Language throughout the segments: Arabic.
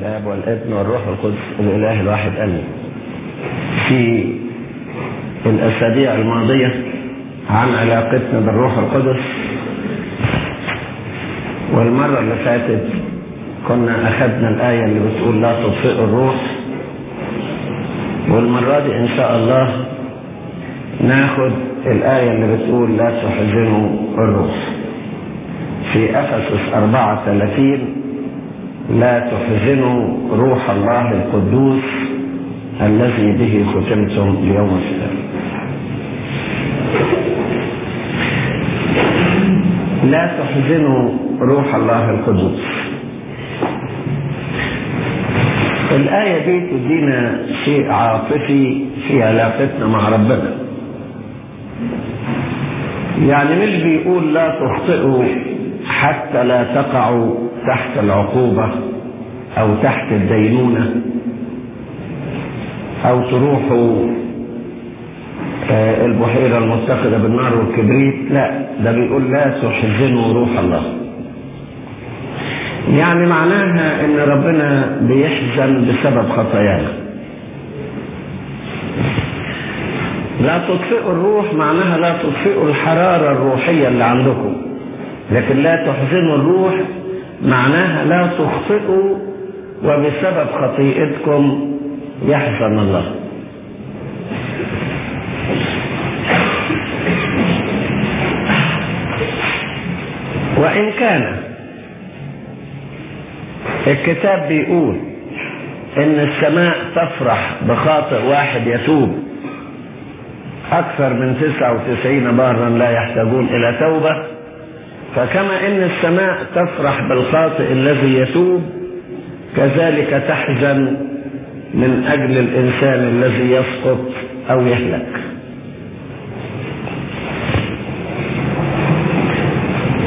الاب والابن والروح القدس الإله الواحد آمين. في الأسابيع الماضية عن علاقتنا بالروح القدس والمرة اللي فاتت كنا أخذنا الآية اللي بتقول لا تطفئوا الروح والمرة دي إن شاء الله ناخد الآية اللي بتقول لا تحزنوا الروح. في أفسس 34 لا تحزنوا روح الله القدوس الذي به ختمتم ليوم السلام لا تحزنوا روح الله القدوس. الآية دي تدينا شيء عاطفي في علاقتنا مع ربنا. يعني مش بيقول لا تخطئوا حتى لا تقعوا تحت العقوبة أو تحت الدينونة أو تروحوا البحيرة المتخذة بالنار والكبريت. لا ده بيقول لا تحزنوا روح الله. يعني معناها إن ربنا بيحزن بسبب خطايانا. لا تطفئوا الروح معناها لا تطفئوا الحرارة الروحية اللي عندكم. لكن لا تحزنوا الروح معناها لا تخطئوا وبسبب خطيئتكم يحزن الله. وإن كان الكتاب بيقول إن السماء تفرح بخاطئ واحد يتوب أكثر من 99 بارا لا يحتاجون إلى توبة فكما إن السماء تفرح بالخاطئ الذي يتوب كذلك تحزن من أجل الإنسان الذي يسقط أو يهلك.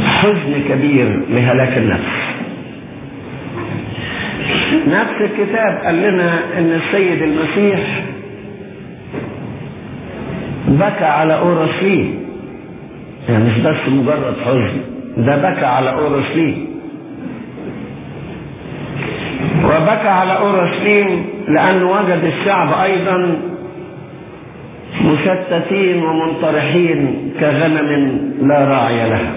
حزن كبير لهلاك النفس. نفس الكتاب قال لنا إن السيد المسيح بكى على اورشليم يعني مش بس مجرد حزن. ده بكى على اورشليم وبكى على اورشليم لأنه وجد الشعب أيضا مشتتين ومنطرحين كغنم لا راعي لها.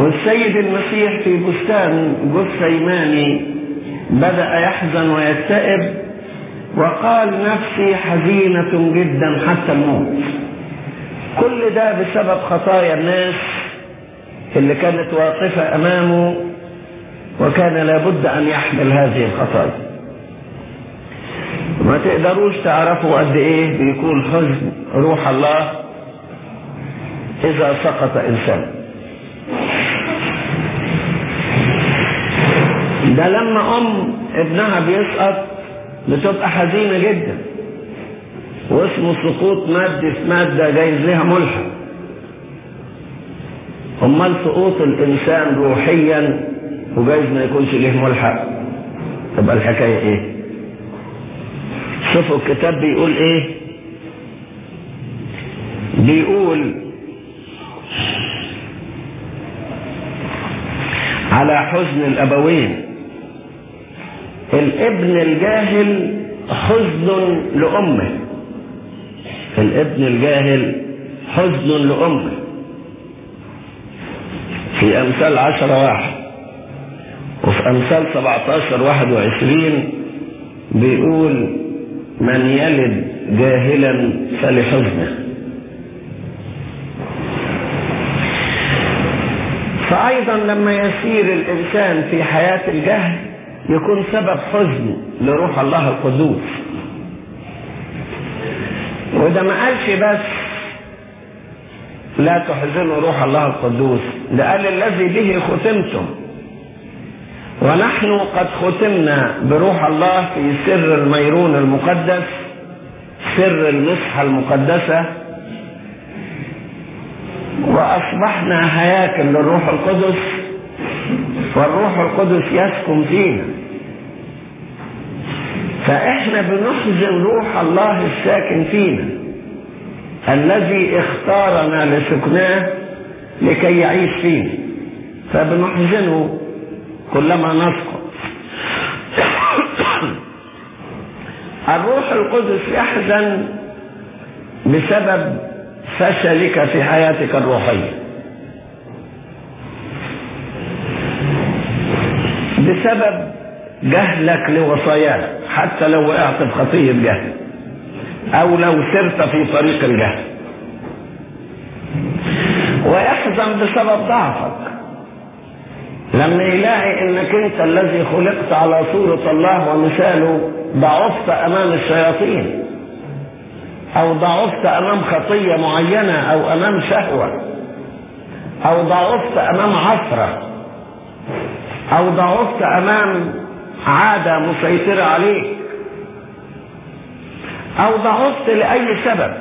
والسيد المسيح في بستان جثيماني بدأ يحزن ويكتئب وقال نفسي حزينة جدا حتى الموت. كل ده بسبب خطايا الناس اللي كانت واقفة أمامه وكان لابد أن يحمل هذه الخطايا. ما تقدروش تعرفوا قد إيه بيكون حزن روح الله إذا سقط إنسان. ده لما أم ابنها بيسقط بتبقى حزينة جدا. واسمه سقوط مادي في مادة جايز لها ملحق. أمال سقوط الإنسان روحيا وجايز ما يكونش ليه ملحق. تبقى الحكاية إيه؟ شوفوا الكتاب بيقول إيه؟ بيقول على حزن الأبوين. الابن الجاهل حزن لأمه. الابن الجاهل حزن لأمه. في أمثال عشرة واحد. وفي سبعتاشر واحد وعشرين بيقول من يلد جاهلا فلحزنه. فأيضا لما يسير الإنسان في حياة الجهل يكون سبب حزن لروح الله القدوس. وده ما قالش بس لا تحزنوا روح الله القدوس ده قال الذي به ختمتم. ونحن قد ختمنا بروح الله في سر الميرون المقدس سر المسحة المقدسة. وأصبحنا هياكل للروح القدس والروح القدس يسكن فينا فإحنا بنحزن روح الله الساكن فينا. الذي اختارنا لسكناه لكي يعيش فينا فبنحزنه كلما نسقط. الروح القدس يحزن بسبب فشلك في حياتك الروحية. بسبب جهلك لوصاياه حتى لو وقعت في خطية جهل أو لو سرت في طريق الجهل. ويحزن بسبب ضعفك. لما يلاقي إنك أنت الذي خلقت على صورة الله ومثاله ضعفت أمام الشياطين. أو ضعفت أمام خطية معينة أو أمام شهوة. أو ضعفت أمام عثرة أو ضعفت أمام عادة مسيطرة عليك أو ضعفت لأي سبب.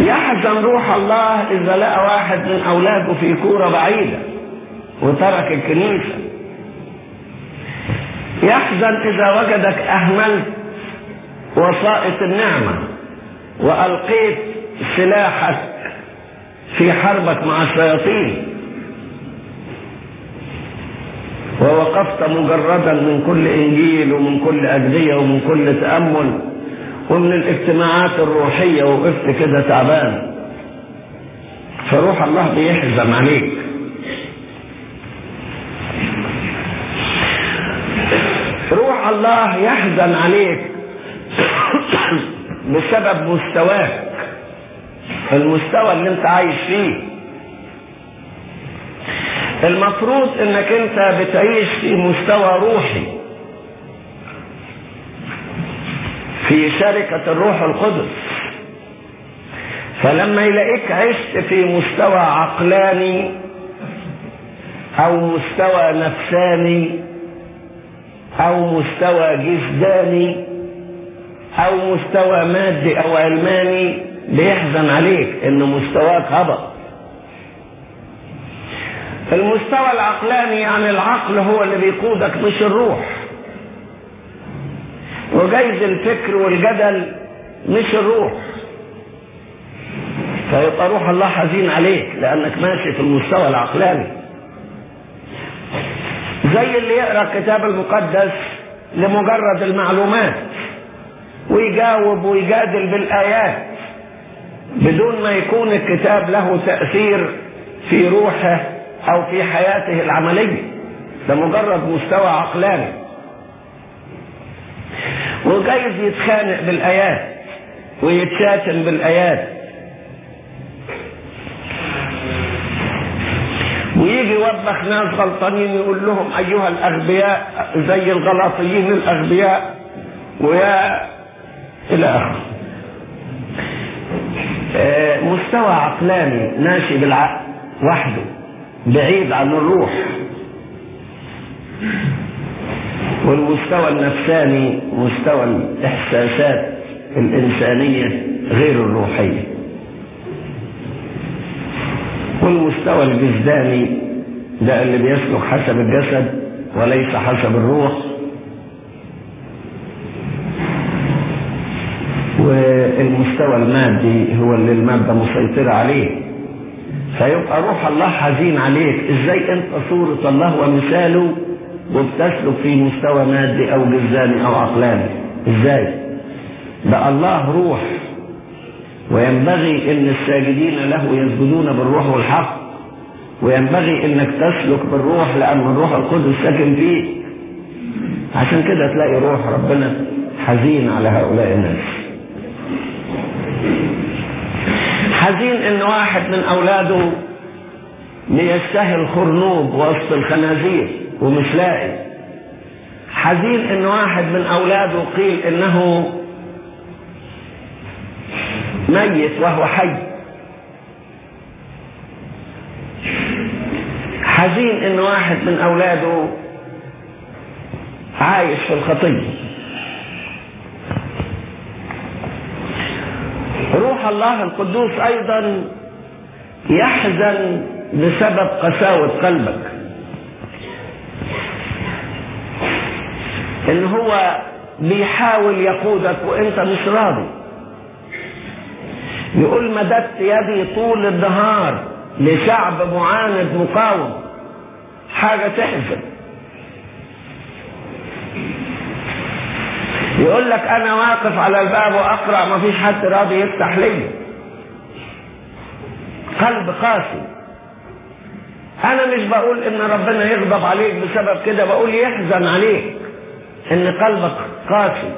يحزن روح الله إذا لقى واحد من أولاده في كورة بعيدة وترك الكنيسة. يحزن إذا وجدك أهملت وسائط النعمة وألقيت سلاحك في حربك مع الشياطين. ووقفت مجردا من كل إنجيل ومن كل أجدية ومن كل تأمل ومن الاجتماعات الروحية وقفت كده تعبان. فروح الله بيحزن عليك. روح الله يحزن عليك بسبب مستواك المستوى اللي انت عايش فيه. المفروض إنك أنت بتعيش في مستوى روحي. في شركة الروح القدس. فلما يلاقيك عشت في مستوى عقلاني أو مستوى نفساني أو مستوى جسداني أو مستوى مادي أو علماني بيحزن عليك إن مستواك هبط. المستوى العقلاني يعني العقل هو اللي بيقودك مش الروح. وجايز الفكر والجدل مش الروح. فيبقى روح الله حزين عليك لأنك ماشي في المستوى العقلاني. زي اللي يقرأ الكتاب المقدس لمجرد المعلومات ويجاوب ويجادل بالآيات بدون ما يكون الكتاب له تأثير في روحه. أو في حياته العملية ده مجرد مستوى عقلاني. وجايز يتخانق بالآيات ويتشاتم بالآيات. ويجي يوبخ ناس غلطانين يقول لهم أيها الأغبياء زي الغلاطيين الأغبياء ويا إلى آخره. مستوى عقلاني ماشي بالعقل وحده. بعيد عن الروح. والمستوى النفساني مستوى الإحساسات الإنسانية غير الروحية. والمستوى الجسداني ده اللي بيسلك حسب الجسد وليس حسب الروح. والمستوى المادي هو اللي المادة مسيطرة عليه. فيبقى روح الله حزين عليك. إزاي أنت صورة الله ومثاله وبتسلك في مستوى مادي أو جسداني أو عقلاني؟ إزاي؟ ده الله روح. وينبغي إن الساجدين له يسجدون بالروح والحق. وينبغي إنك تسلك بالروح لأن الروح القدس ساكن فيك عشان كده تلاقي روح ربنا حزين على هؤلاء الناس. حزين إن واحد من أولاده بيشتهي الخرنوب وسط الخنازير ومش لاقي. حزين إن واحد من أولاده قيل إنه ميت وهو حي. حزين إن واحد من أولاده عايش في الخطيه روح الله القدوس أيضا يحزن بسبب قساوة قلبك. إن هو بيحاول يقودك وإنت مش راضي. يقول مددت يدي طول النهار لشعب معاند مقاوم. حاجة تحزن. يقول لك أنا واقف على الباب وأقرأ ما فيش حد راضي يفتح لي. قلب قاسي. أنا مش بقول إن ربنا يغضب عليك بسبب كده بقول يحزن عليك إن قلبك قاسي.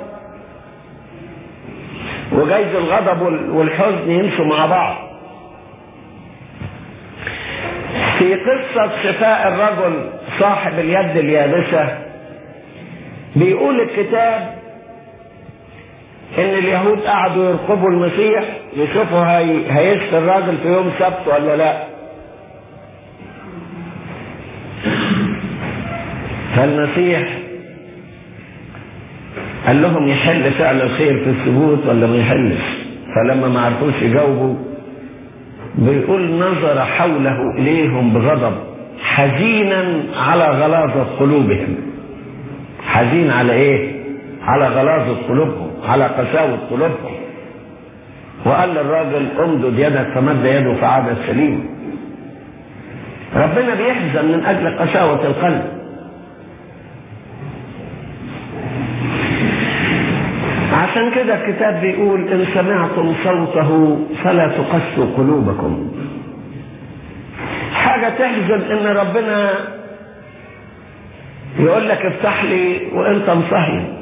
وجايز الغضب والحزن يمشوا مع بعض. في قصة شفاء الرجل صاحب اليد اليابسة بيقول الكتاب إن اليهود قعدوا يرقبوا المسيح يشوفوا هي... هيشفي الراجل في يوم سبت ولا لا. فالمسيح قال لهم يحل فعل الخير في الثبوت ولا ما يحلش؟ فلما ما عرفوش يجاوبوا بيقول نظر حوله إليهم بغضب حزينا على غلاظة قلوبهم. حزين على إيه؟ على غلاظة قلوبهم. على قساوة قلوبهم. وقال للراجل امدد يدك فمد يده فعاد سليم ربنا بيحزن من أجل قساوة القلب. عشان كده الكتاب بيقول إن سمعتم صوته فلا تقسوا قلوبكم. حاجة تحزن إن ربنا يقول لك افتح لي وانت مصهي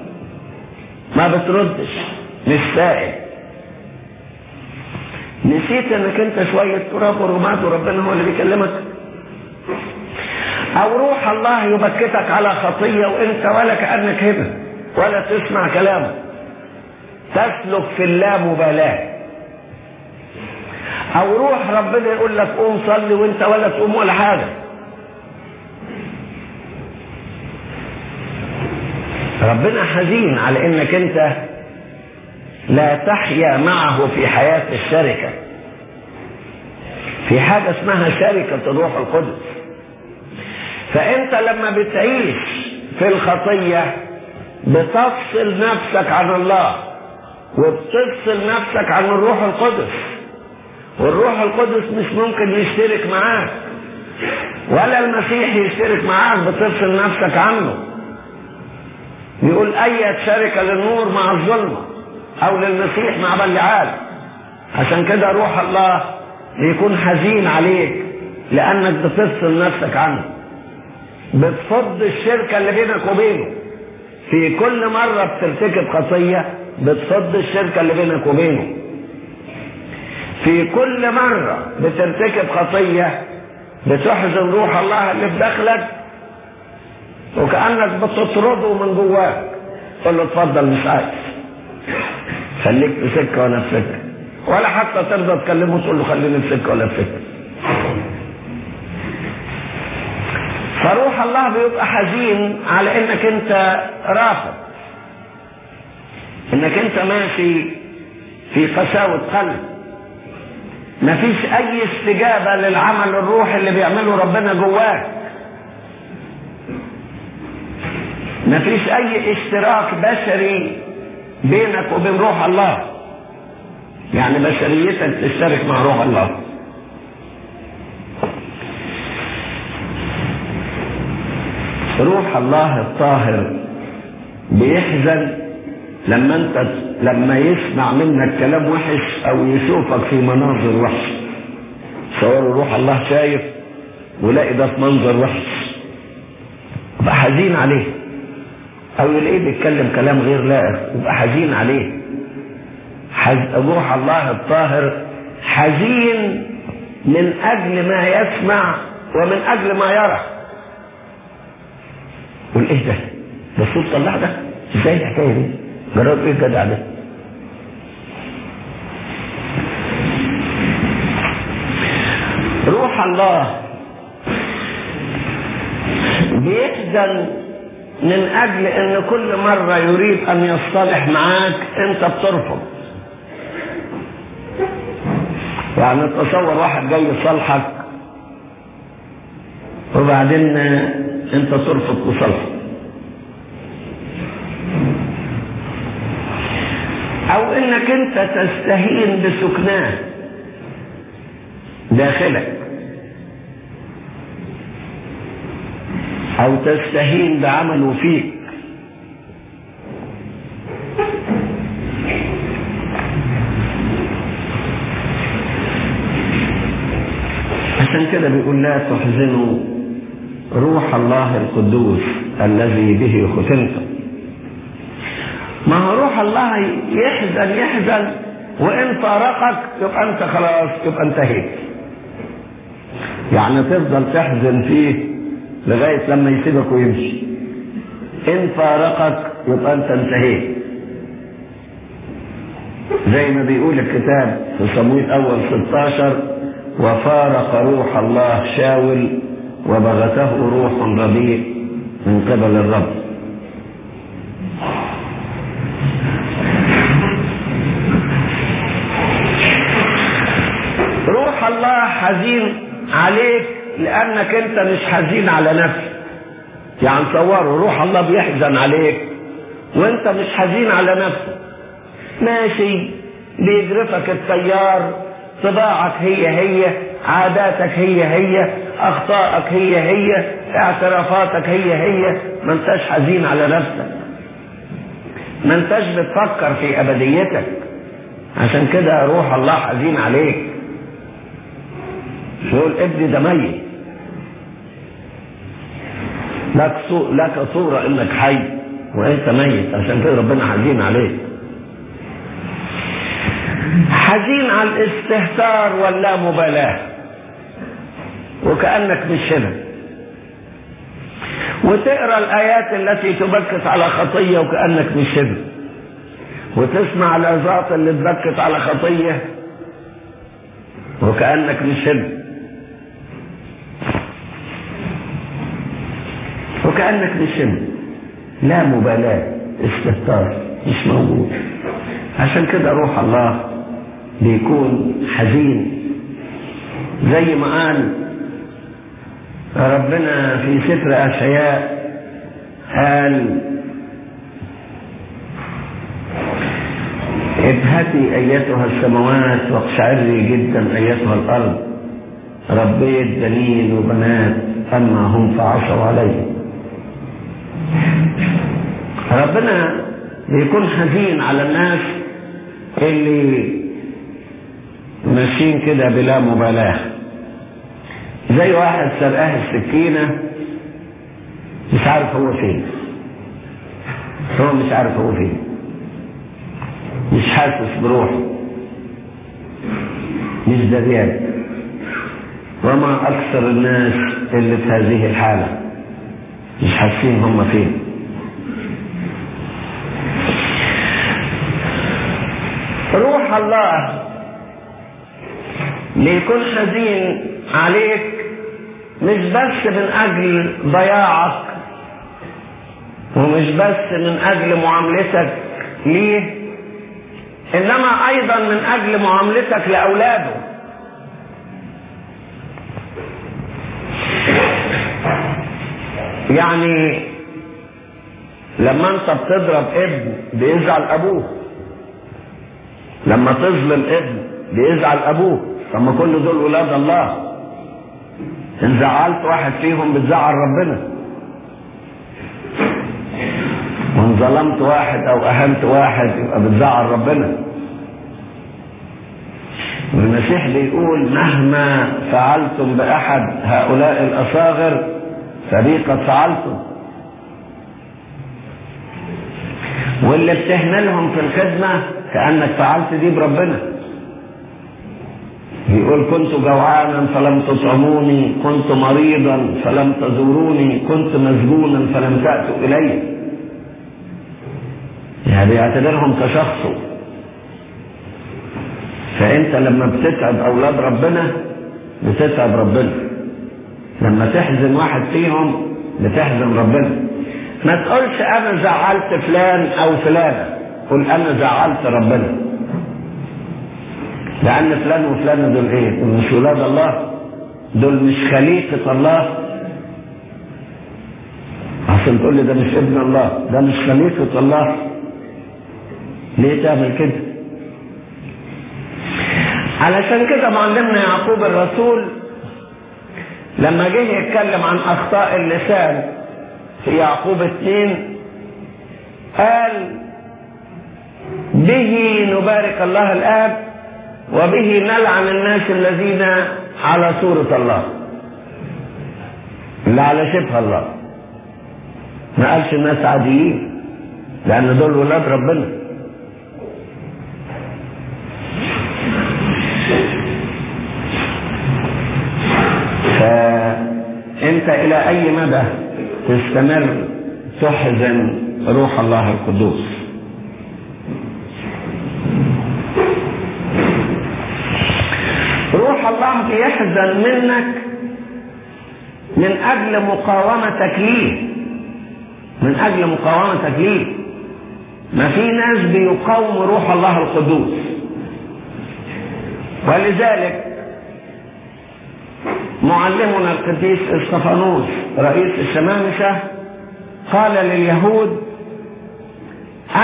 ما بتردش مش سائل. نسيت إنك أنت شوية تراب ورماد وربنا هو اللي بيكلمك. أو روح الله يبكتك على خطية وإنت ولا كأنك هنا ولا تسمع كلامه. تسلك في اللامبالاة. أو روح ربنا يقول لك قوم صلي وإنت ولا تقوم ولا حاجة. ربنا حزين على إنك أنت لا تحيا معه في حياة الشركة. في حاجة اسمها شركة الروح القدس. فأنت لما بتعيش في الخطية بتفصل نفسك عن الله وبتفصل نفسك عن الروح القدس. والروح القدس مش ممكن يشترك معاك. ولا المسيح يشترك معاك بتفصل نفسك عنه. يقول أي شركة للنور مع الظلمة أو للمسيح مع بلعال عشان كده روح الله بيكون حزين عليك لأنك بتفصل نفسك عنه. بتفض الشركة اللي بينك وبينه. في كل مرة بترتكب خطية بتفض الشركة اللي بينك وبينه. في كل مرة بترتكب خطية بتحزن روح الله اللي في داخلك وكأنك بتطرده من جواك. تقول له اتفضل مش عايز. خليك في سكة ولا في سكة. ولا حتى ترضى تكلمه تقول له خليني في سكة ولا في سكة. فروح الله بيبقى حزين على إنك أنت رافض. إنك أنت ماشي في قساوة قلب. مفيش أي استجابة للعمل الروحي اللي بيعمله ربنا جواك. مفيش أي اشتراك بشري بينك وبين روح الله. يعني بشريتك تشترك مع روح الله. روح الله الطاهر بيحزن لما أنت لما يسمع منك كلام وحش أو يشوفك في مناظر وحش. صور روح الله شايف ولاقي ده في منظر وحش. يبقى حزين عليه. أو يلاقيه بيتكلم كلام غير لائق يبقى حزين عليه. حز... روح الله الطاهر حزين من أجل ما يسمع ومن أجل ما يرى. قول إيه ده؟ الصوت طلع ده؟ إزاي الحكاية دي جرب إيه الجدع ده؟ روح الله. بيحزن من أجل إن كل مرة يريد أن يصطلح معاك أنت بترفض. يعني تصور واحد جاي يصالحك وبعدين أنت ترفض تصالحه. أو إنك أنت تستهين بسكناه داخلك. أو تستهين بعمله فيك. عشان كده بيقول لا تحزنوا روح الله القدوس الذي به ختمتم ما هو روح الله يحزن يحزن وإن فارقك يبقى أنت خلاص يبقى انتهيت. يعني تفضل تحزن فيه لغاية لما يسيبك ويمشي. إن فارقك يبقى أنت انتهيت. زي ما بيقول الكتاب في صمويل أول 16 وفارق روح الله شاول وبغته روح رديء من قبل الرب. روح الله حزين عليك لأنك أنت مش حزين على نفسك. يعني تصوروا روح الله بيحزن عليك وأنت مش حزين على نفسك. ماشي بيجرفك التيار طباعك هي هي عاداتك هي هي أخطائك هي هي اعترافاتك هي هي. ما أنتش حزين على نفسك. ما أنتش بتفكر في أبديتك. عشان كده روح الله حزين عليك. يقول ابني ده ميت. لك لك صورة إنك حي وأنت ميت. عشان كده ربنا حزين عليك. حزين على الاستهتار واللامبالاة وكأنك مش هنا. وتقرأ الآيات التي تبكت على خطية وكأنك مش هنا. وتسمع العظات اللي تبكت على خطية وكأنك مش هنا. وكأنك مش هنا لا مبالاة استهتار مش موجود. عشان كده روح الله بيكون حزين. زي ما قال ربنا في سفر أشعياء قال ابهتي أيتها السماوات واقشعري جدا أيتها الأرض. ربيت بنين وبنات أما هم فعصوا علي ربنا بيكون حزين على الناس اللي ماشيين كده بلا مبالاة. زي واحد سرقاه السكينة مش عارف هو فين. هو مش عارف هو فين. مش حاسس بروحه. مش دريان وما أكثر الناس اللي في هذه الحالة مش حاسين هم فين روح الله. ليكون حزين عليك مش بس من أجل ضياعك ومش بس من أجل معاملتك ليه إنما أيضا من أجل معاملتك لأولاده. يعني لما أنت بتضرب ابن بيزعل أبوه. لما تظلم ابن بيزعل أبوه طب ما كل دول ولاد الله. إن زعلت واحد فيهم بتزعل ربنا. وإن ظلمت واحد أو أهنت واحد يبقى بتزعل ربنا. والمسيح بيقول مهما فعلتم بأحد هؤلاء الأصاغر فبي قد فعلتم. واللي بتهملهم في الخدمة كأنك فعلت دي بربنا. يقول كنت جوعانا فلم تطعموني كنت مريضا فلم تزوروني كنت مسجونا فلم تأتوا إلي. يعني بيعتبرهم كشخصه فأنت لما بتتعب أولاد ربنا بتتعب ربنا. لما تحزن واحد فيهم بتحزن ربنا. ما تقولش أنا زعلت فلان أو فلانة. قل أنا زعلت ربنا لأن فلان وفلان دول إيه؟ دول مش ولاد الله دول مش خليقة الله عشان تقول لي ده مش ابن الله ده مش خليقة الله ليه تعمل كده؟ علشان كده معلمنا يعقوب الرسول لما جه يتكلم عن أخطاء اللسان في يعقوب اثنين قال به نبارك الله الآب وبه نلعن الناس الذين على صورة الله. اللي على شبه الله. ما قالش الناس عاديين لأن دول ولاد ربنا. فأنت إلى أي مدى تستمر تحزن روح الله القدوس روح بيحزن منك من أجل مقاومتك ليه من أجل مقاومتك ليه ما في ناس بيقاوم روح الله القدوس. ولذلك معلمنا القديس إسطفانوس رئيس الشمامسة قال لليهود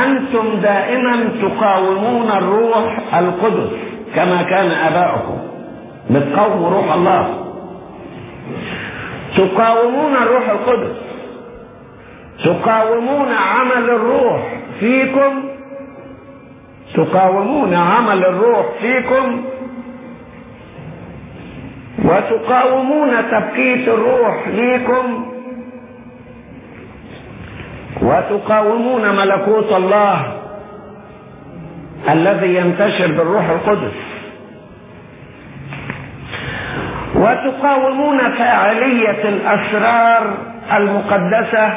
أنتم دائما تقاومون الروح القدس كما كان آباؤكم. بتقاوموا روح الله. تقاومون الروح القدس. تقاومون عمل الروح فيكم. تقاومون عمل الروح فيكم. وتقاومون تبكيت الروح ليكم. وتقاومون ملكوت الله الذي ينتشر بالروح القدس. وتقاومون فاعلية الأسرار المقدسة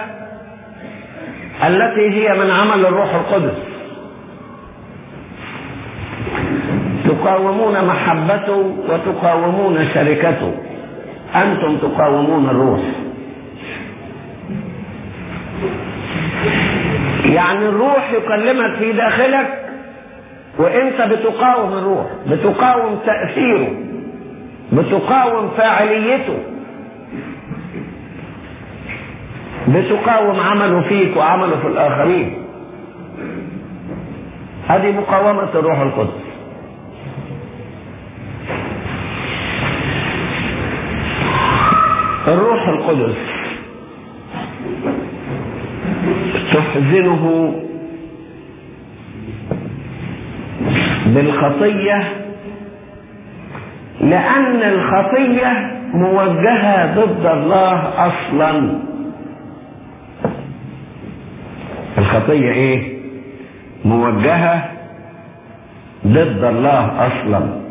التي هي من عمل الروح القدس. تقاومون محبته وتقاومون شركته. أنتم تقاومون الروح. يعني الروح يكلمك في داخلك وإنت بتقاوم الروح بتقاوم تأثيره. بتقاوم فاعليته بتقاوم عمله فيك وعمله في الآخرين. هذه مقاومة الروح القدس. الروح القدس تحزنه بالخطية لأن الخطية موجهة ضد الله أصلا. الخطية إيه؟ موجهة ضد الله أصلا.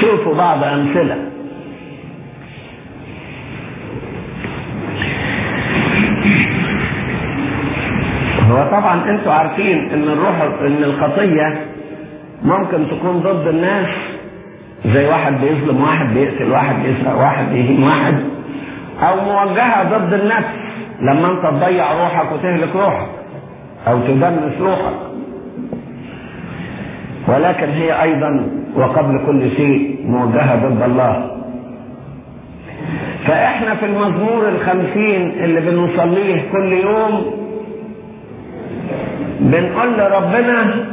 شوفوا بعض أمثلة. هو طبعا أنتوا عارفين إن الروح إن الخطية ممكن تكون ضد الناس زي واحد بيظلم واحد بيقتل واحد بيسرق واحد بيهين واحد أو موجهة ضد النفس لما أنت تضيع روحك وتهلك روحك أو تدنس روحك. ولكن هي أيضا وقبل كل شيء موجهة ضد الله. فإحنا في المزمور الخمسين اللي بنصليه كل يوم بنقول لربنا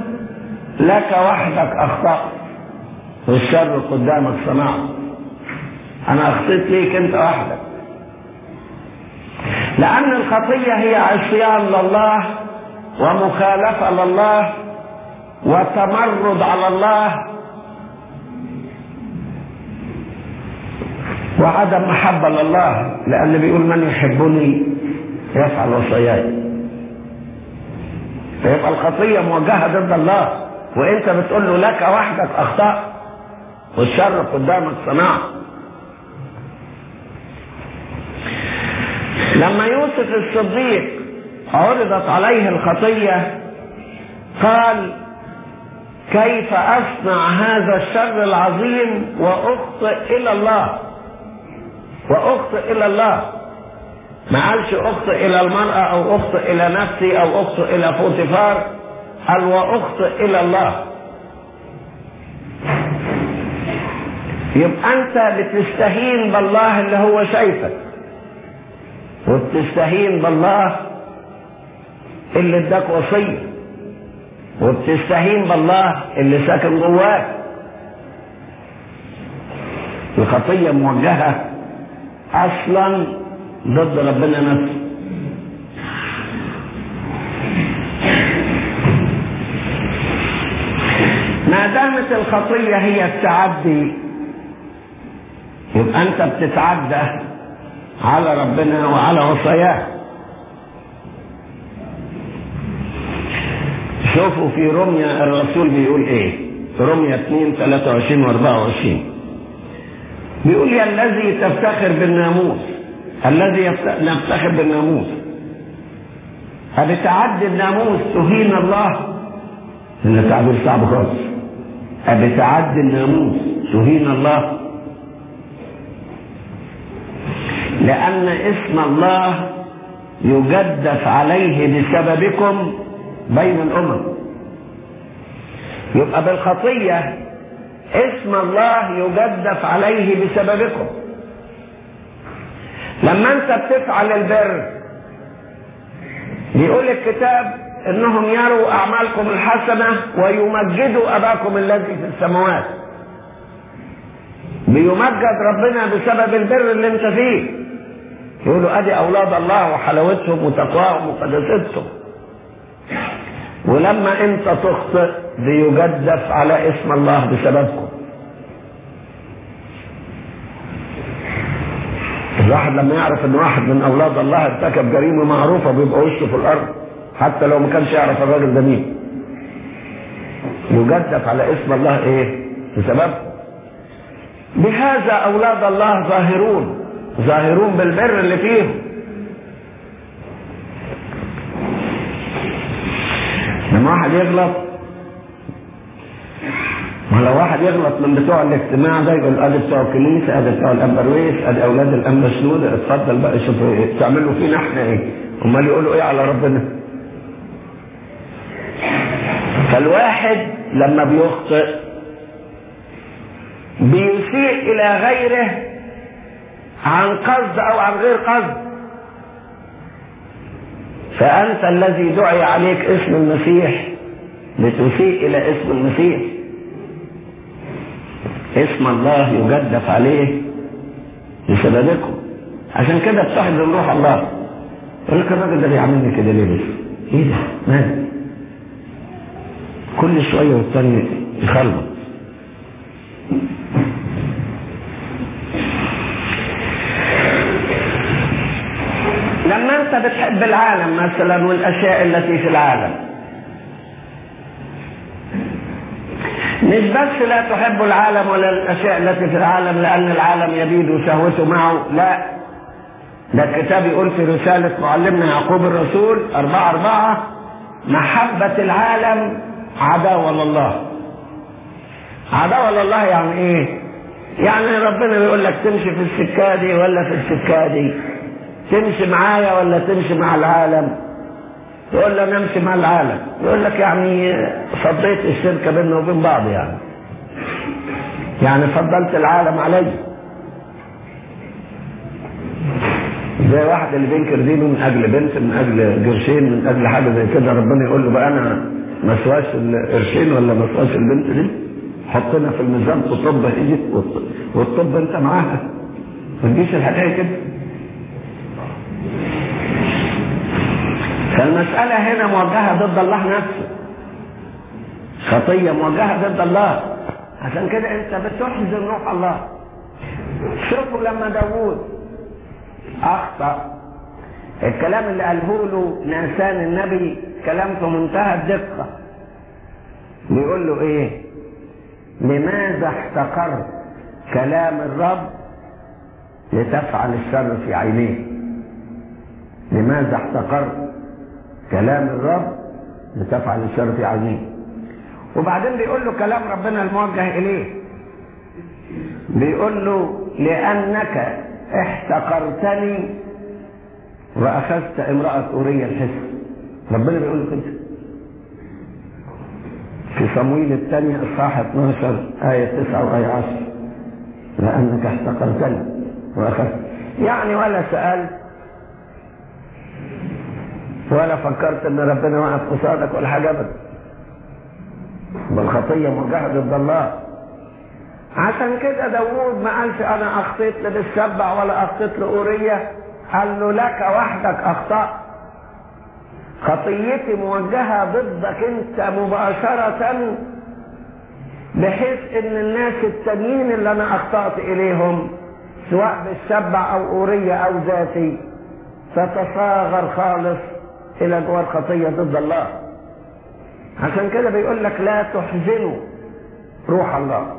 لك وحدك اخطأت والشر قدامك صنعت أنا اخطيت ليك أنت وحدك. لأن الخطية هي عصيان لله ومخالفة لله وتمرد على الله وعدم محبة لله. لأن بيقول من يحبني يفعل وصاياي. فيبقى الخطية موجهة ضد الله. وانت بتقول له لك وحدك أخطأ والشر قدامك صنعت لما يوسف الصديق عرضت عليه الخطية قال كيف أصنع هذا الشر العظيم وأخطئ إلى الله؟ وأخطئ إلى الله. ما قالش أخطئ إلى المرأة أو أخطئ إلى نفسي أو أخطئ إلى فوتيفار قال وأخطئ إلى الله؟ يبقى أنت بتستهين بالله اللي هو شايفك. وبتستهين بالله اللي اداك وصية. وبتستهين بالله اللي ساكن جواك. الخطية موجهة أصلا ضد ربنا نفسه. دامت الخطية هي التعدي. يبقى أنت بتتعدى على ربنا وعلى وصاياه. شوفوا في رمية الرسول بيقول إيه؟ رمية 2 23 و 24 بيقول يا الذي تفتخر بالناموس الذي نفتخر بالناموس. أبتعدي الناموس تهين الله. إن تعبير صعب خالص. أبتعدي الناموس. تهين الله. لأن اسم الله يجدف عليه بسببكم بين الأمم. يبقى بالخطية اسم الله يجدف عليه بسببكم. لما انت بتفعل البر بيقول الكتاب إنهم يروا أعمالكم الحسنة ويمجدوا أباكم الذي في السماوات. بيمجد ربنا بسبب البر اللي انت فيه. يقولوا أدي أولاد الله وحلاوتهم وتقواهم وقداستهم ولما انت تخطئ بيجدف على اسم الله بسببكم. الواحد لما يعرف إن واحد من أولاد الله ارتكب جريمة معروفة بيبقى وشه في الأرض. حتى لو ما كانش يعرف الراجل ده مين. يجدف على اسم الله إيه؟ بسببكم بهذا أولاد الله ظاهرون. ظاهرون بالبر اللي فيهم لما واحد يغلط ما لو واحد يغلط من بتوع الاجتماع ده يقول أدي بتوع الكنيسة أدي بتوع الأمبرويس أدي أولاد سنود اتفضل بقى شوف إيه تعملوا فينا إحنا إيه؟ أمال يقولوا إيه على ربنا؟ فالواحد لما بيخطئ بيسيء إلى غيره عن قصد أو عن غير قصد فأنت الذي دعي عليك اسم المسيح لتسيء إلى اسم المسيح اسم الله يجدف عليه بسببكم عشان كده بتحزن روح الله يقول لك الراجل ده بيعملني كده ليه بس؟ إيه ده؟ مال؟ كل شوية والتاني يخلط لما انت بتحب العالم مثلا والأشياء التي في العالم مش بس لا تحب العالم ولا الأشياء التي في العالم لأن العالم يبيد شهوته معه لا. ده الكتاب يقول في رسالة معلمنا يعقوب الرسول أربعة أربعة محبة العالم عداوة لله عداوة لله يعني إيه؟ يعني ربنا بيقول لك تمشي في السكة دي ولا في السكة دي؟ تمشي معايا ولا تمشي مع العالم؟ تقول له أنا أمشي مع العالم. يقول لك يعني فضيت الشركة بيننا وبين بعض يعني. يعني فضلت العالم علي. زي واحد اللي بينكر دينه من أجل بنت من أجل قرشين من أجل حاجة زي كده ربنا يقول له بقى أنا ما سواش القرشين ولا ما سواش البنت دي؟ حطنا في الميزان وطب إيدك والطب انت معاها. ما تجيش الحكاية كده. فالمسألة هنا موجهة ضد الله نفسه. خطية موجهة ضد الله. عشان كده انت بتحزن روح الله. شوفوا لما داوود أخطأ. الكلام اللي قاله له ناسان النبي كلام في منتهى الدقة. بيقول له إيه؟ لماذا احتقرت كلام الرب لتفعل الشر في عينيه؟ لماذا احتقرت كلام الرب لتفعل الشر في عينيه؟ وبعدين بيقول له كلام ربنا الموجه إليه. بيقول له لأنك احتقرتني وأخذت امرأة أورية الحس. ربنا بيقول كده. في صمويل الثانية اصحاح 12 آية 9 وآية 10 لأنك احتقرتني وأخذت. يعني ولا سألت ولا فكرت إن ربنا واقف قصادك ولا حاجة ابدا. بالخطية موجهة ضد الله. عشان كده داوود ما قالش أنا أخطيت لبالسبع ولا أخطيت لأورية قال له لك وحدك أخطأت. خطيتي موجهة ضدك انت مباشرة بحيث ان الناس التانيين اللي أنا اخطأت إليهم سواء بالسبع أو أورية أو ذاتي تتصاغر خالص إلى جوار خطية ضد الله. عشان كده بيقول لك لا تحزنوا روح الله.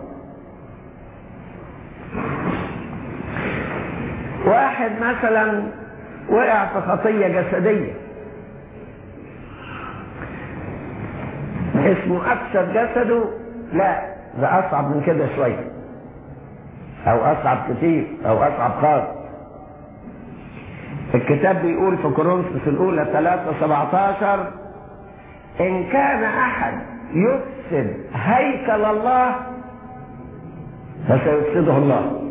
واحد مثلا وقع في خطية جسدية. اسمه أكثر جسده؟ لا ده أصعب من كده شوية. أو أصعب كتير أو أصعب خالص. الكتاب بيقول في كورنثوس الأولى 3 17 إن كان أحد يفسد هيكل الله فسيفسده الله.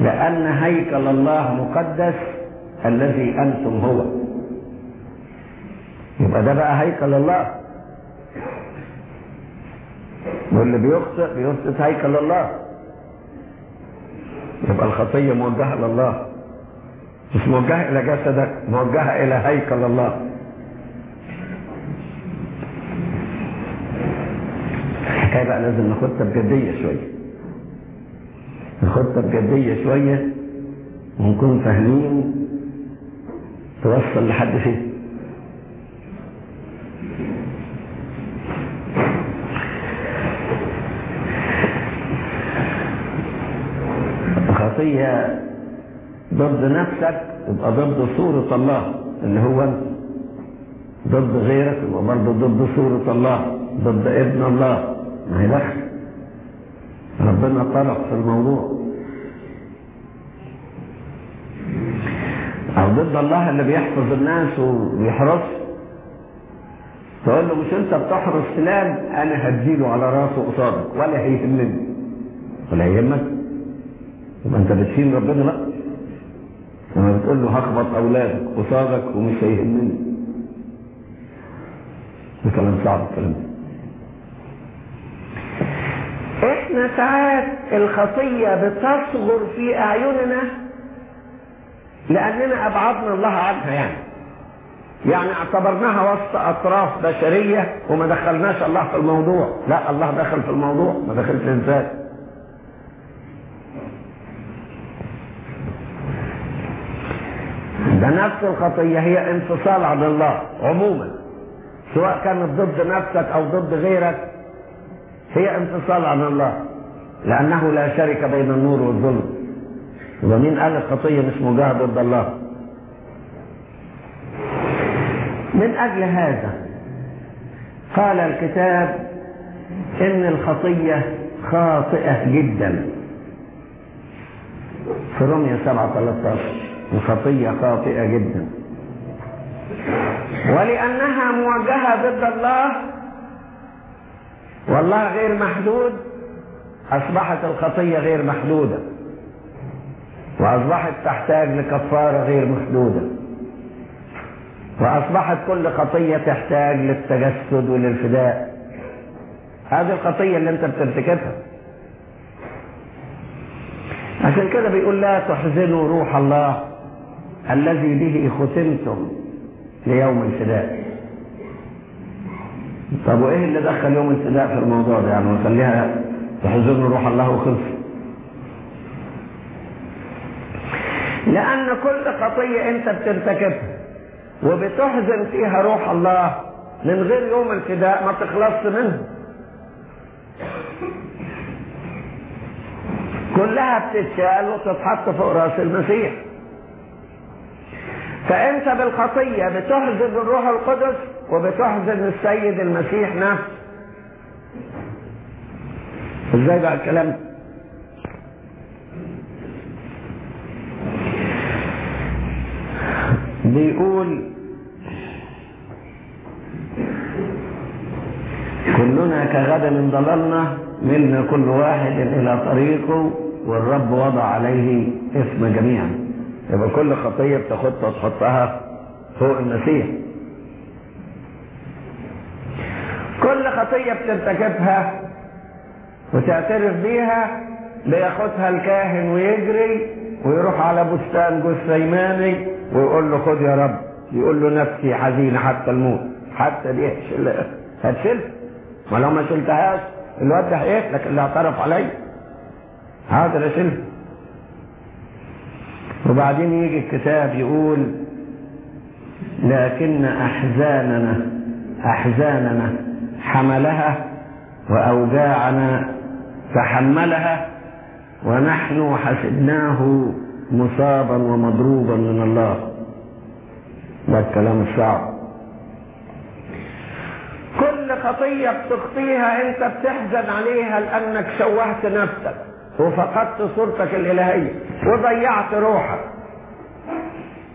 لأن هيكل الله مقدس الذي أنتم هو. يبقى ده بقى هيكل الله. واللي بيخطئ بيفسد هيكل الله يبقى الخطية موجهة لله. مش موجهة إلى جسدك موجهة إلى هيكل الله الحكاية بقى لازم ناخدها بجدية شوية. ناخدها بجدية شوية ونكون فاهمين توصل لحد فين خطية ضد نفسك يبقى ضد صورة الله اللي هو انت ضد غيرك يبقى برضه ضد صورة الله ضد ابن الله. ما هي دخل ربنا طرق في الموضوع. أو ضد الله اللي بيحفظ الناس وبيحرس تقول له مش أنت بتحرس فلان؟ أنا هديله على راسه قصادك ولا هيهمني. ولا يهمك. يبقى أنت بتشيل ربنا؟ بقى لما بتقول له هخبط أولادك قصادك ومش هيهمني ده كلام صعب الكلام إحنا ساعات الخطية بتصغر في أعيننا لأننا أبعدنا الله عنها يعني. يعني اعتبرناها وسط أطراف بشرية وما دخلناش الله في الموضوع. لا الله دخل في الموضوع ما دخلش إزاي ده نفس الخطية هي انفصال عن الله عموما. سواء كانت ضد نفسك أو ضد غيرك هي انفصال عن الله لأنه لا شرك بين النور والظلم. يبقى مين قال الخطية مش مجاهد ضد الله. من أجل هذا قال الكتاب إن الخطية خاطئة جدا. في رمية 7 13 الخطية خاطئة جدا. ولأنها موجهة ضد الله والله غير محدود. أصبحت الخطية غير محدودة وأصبحت تحتاج لكفارة غير محدودة وأصبحت كل خطية تحتاج للتجسد وللفداء. هذه الخطية اللي أنت بترتكبها. عشان كده بيقول لا تحزنوا روح الله. الذي به ختمتم ليوم الفداء. طب وإيه اللي دخل يوم الفداء في الموضوع ده؟ يعني نخليها تحزنوا روح الله وخلص لأن كل خطية أنت بترتكبها وبتحزن فيها روح الله من غير يوم الفداء ما تخلصش منها. كلها بتتشال وتتحط فوق رأس المسيح. فأنت بالخطية بتحزن الروح القدس وبتحزن السيد المسيح نفسه. إزاي بقى الكلام؟ بيقول كلنا كغد ضللنا ملنا كل واحد إلى طريقه والرب وضع عليه اسم جميعا. يبقى كل خطية بتاخدها تحطها فوق المسيح كل خطية بترتكبها وتعترف بيها بياخدها الكاهن ويجري ويروح على بستان جثيماني ويقول له خد يا رب. يقول له نفسي حزينة حتى الموت. حتى دي هتشيل؟ ما لو ما شلتهاش. الواد ده هيقتلك اللي اعترف عليا. حاضر اشيلها وبعدين يجي الكتاب يقول لكن أحزاننا أحزاننا حملها وأوجاعنا تحملها ونحن حسبناه مصابا ومضروبا من الله. ده الكلام الصعب. كل خطية بتخطيها أنت بتحزن عليها لأنك شوهت نفسك. وفقدت صورتك الإلهية وضيعت روحك.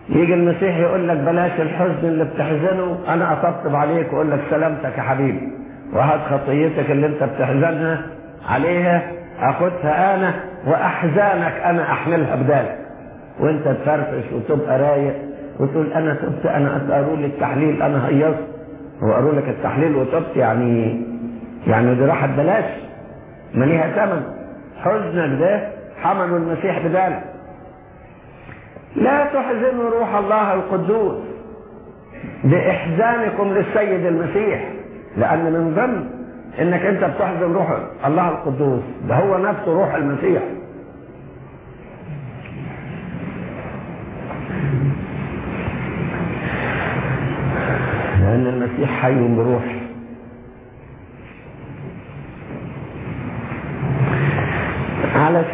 يجي المسيح يقول لك بلاش الحزن اللي بتحزنه أنا أطبطب عليك وأقول لك سلامتك يا حبيبي. وهات خطيتك اللي أنت بتحزنها عليها اخدها أنا وأحزانك أنا أحملها بدالك وأنت تفرفش وتبقى رايق وتقول أنا تبت أنا قالوا لي التحليل أنا هيصت. هو لك التحليل وتبت يعني يعني دي راحت بلاش. ما ليها ثمن. حزنك ده حملوا المسيح بدالك لا تحزنوا روح الله القدوس بإحزانكم للسيد المسيح لأن من ضمن إنك أنت بتحزن روح الله القدوس ده هو نفسه روح المسيح. لأن المسيح حي بروح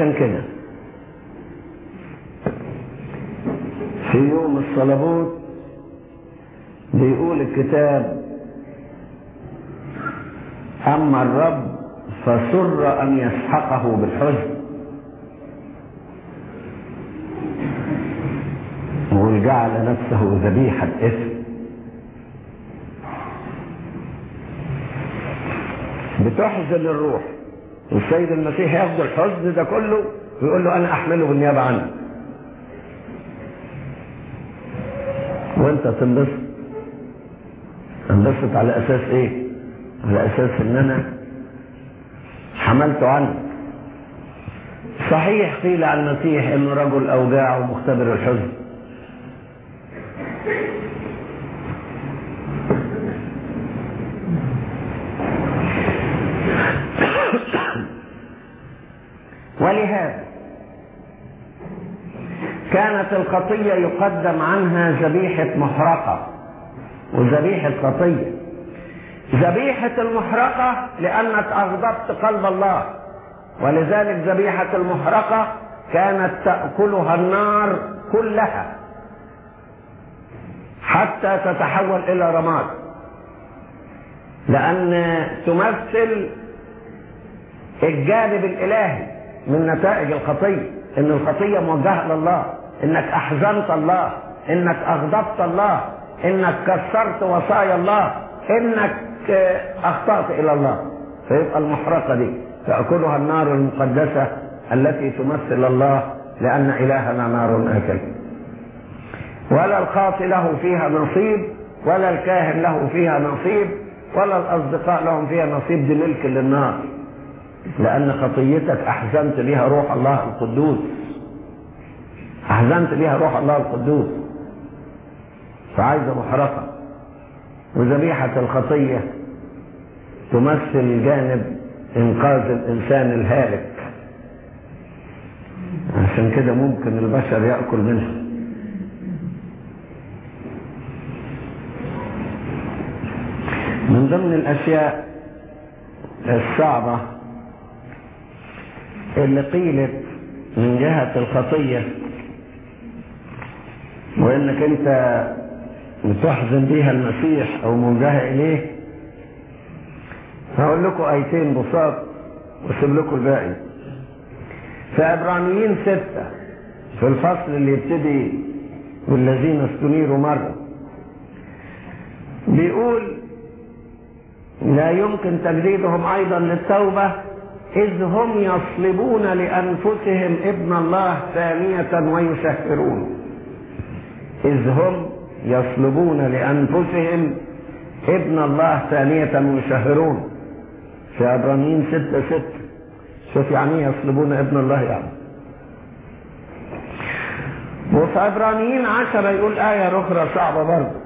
علشان كده. في يوم الصلبوت بيقول الكتاب أما الرب فسر أن يسحقه بالحزن. وجعل نفسه ذبيحة إثم بتحزن الروح. والسيد المسيح ياخد الحزن ده كله ويقول له أنا أحمله بالنيابة عنك وأنت تنبسط. تنبسط على أساس إيه؟ على أساس إن أنا حملته عنه. صحيح قيل عن المسيح إنه رجل أوجاع ومختبر الحزن. ولهذا كانت الخطيه يقدم عنها ذبيحة محرقة. وذبيحة خطيه ذبيحة المحرقة لأنك أغضبت قلب الله. ولذلك ذبيحة المحرقة كانت تأكلها النار كلها. حتى تتحول إلى رماد. لأن تمثل الجانب الإلهي. من نتائج الخطية. إن الخطية موجهة لله إنك أحزنت الله. إنك أغضبت الله. إنك كسرت وصايا الله. إنك أخطأت إلى الله. فيبقى المحرقة دي. تأكلها النار المقدسة التي تمثل الله لأن إلهنا نار آكل. ولا الخاطئ له فيها نصيب ولا الكاهن له فيها نصيب ولا الأصدقاء لهم فيها نصيب. دي ملك للنار. لأن خطيتك أحزنت بها روح الله القدوس. أحزنت بها روح الله القدوس. فعايزة محرقة وذبيحة الخطية تمثل جانب إنقاذ الإنسان الهالك. عشان كده ممكن البشر يأكل منها من ضمن الأشياء الصعبة اللي قيلت من جهة الخطية وإنك أنت بتحزن بيها المسيح أو موجهة إليه هقول لكم آيتين بساط وأسيب لكم الباقي. في عبرانيين ستة في الفصل اللي يبتدي والذين استنيروا مرة بيقول لا يمكن تجديدهم أيضا للتوبة إذ هم يصلبون لأنفسهم ابن الله ثانية ويسهرون إذ هم يصلبون لأنفسهم ابن الله ثانية يشهرون في عبرانيين ستة ستة. شوف يعني إيه يصلبون ابن الله يعني. وفي عبرانيين عشرة يقول آية أخرى صعبة برضه.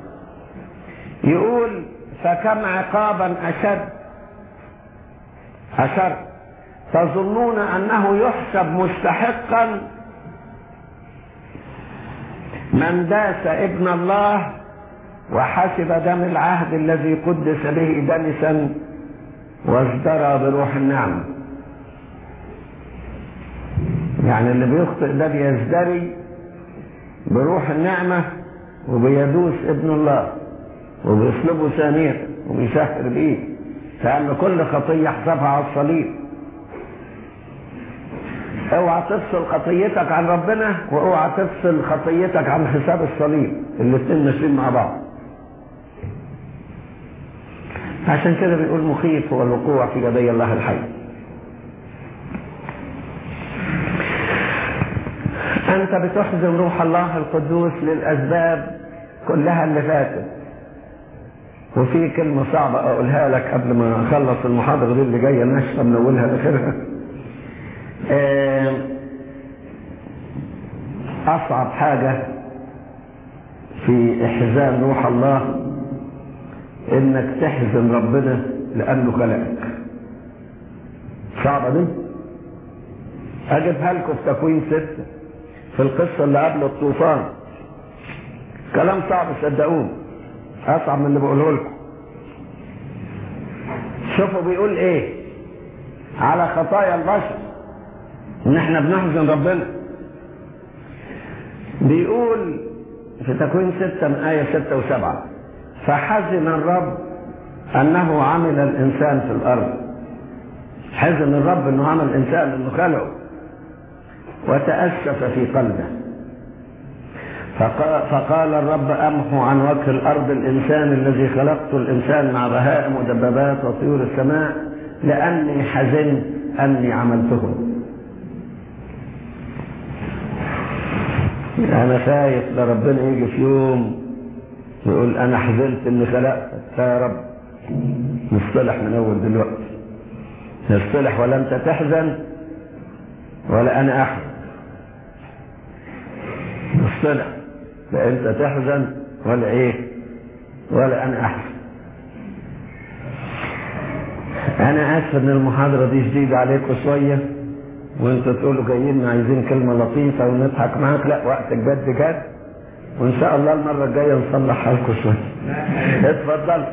يقول فكم عقابا أشد؟ أشد تظنون أنه يحسب مستحقا؟ من داس ابن الله وحسب دم العهد الذي قدس به دنسا وازدرى بروح النعمة يعني اللي بيخطئ ده بيزدري بروح النعمة وبيدوس ابن الله وبيصلبه ثانية وبيسهر بيه فأن كل خطية حسبها على الصليب. اوعى تفصل خطيتك عن ربنا واوعى تفصل خطيتك عن حساب الصليب. الاثنين ماشيين مع بعض. عشان كده بيقول مخيف هو الوقوع في يدي الله الحي. انت بتحزن روح الله القدوس للاسباب كلها اللي فاتت. وفي كلمة صعبة أقولها لك قبل ما أخلص المحاضرة دي اللي جاية ناشفة من أولها لآخرها. أصعب حاجة في إحزان روح الله إنك تحزن ربنا لأنه خلقك. صعبة دي؟ أجيبها لكم في تكوين ستة في القصة اللي قبل الطوفان. كلام صعب صدقوني. أصعب من اللي بقوله لكم شوفوا بيقول إيه على خطايا البشر ان إحنا بنحزن ربنا. بيقول في تكوين ستة من آية ستة وسبعة فحزن الرب أنه عمل الإنسان في الأرض. حزن الرب أنه عمل الإنسان أنه خلقه. وتأسف في قلبه. فقال الرب أمحو عن وجه الأرض الإنسان الذي خلقت الإنسان مع بهائم ودبابات وطيور السماء لأني حزنت أني عملتهم أنا خايف لربنا يجي في يوم يقول أنا حزنت إني خلقتك. يا رب نصطلح من أول دلوقتي. نصطلح ولا أنت تحزن ولا أنا أحزن. نصطلح لا أنت تحزن ولا إيه؟ ولا أنا أحزن. أنا آسف إن المحاضرة دي جديدة عليكم شوية وانتوا تقولوا جايين عايزين كلمة لطيفة ونضحك معاك لا وقت الجد جد. وإن شاء الله المرة الجاية نصلح حالكم شوية. اتفضل.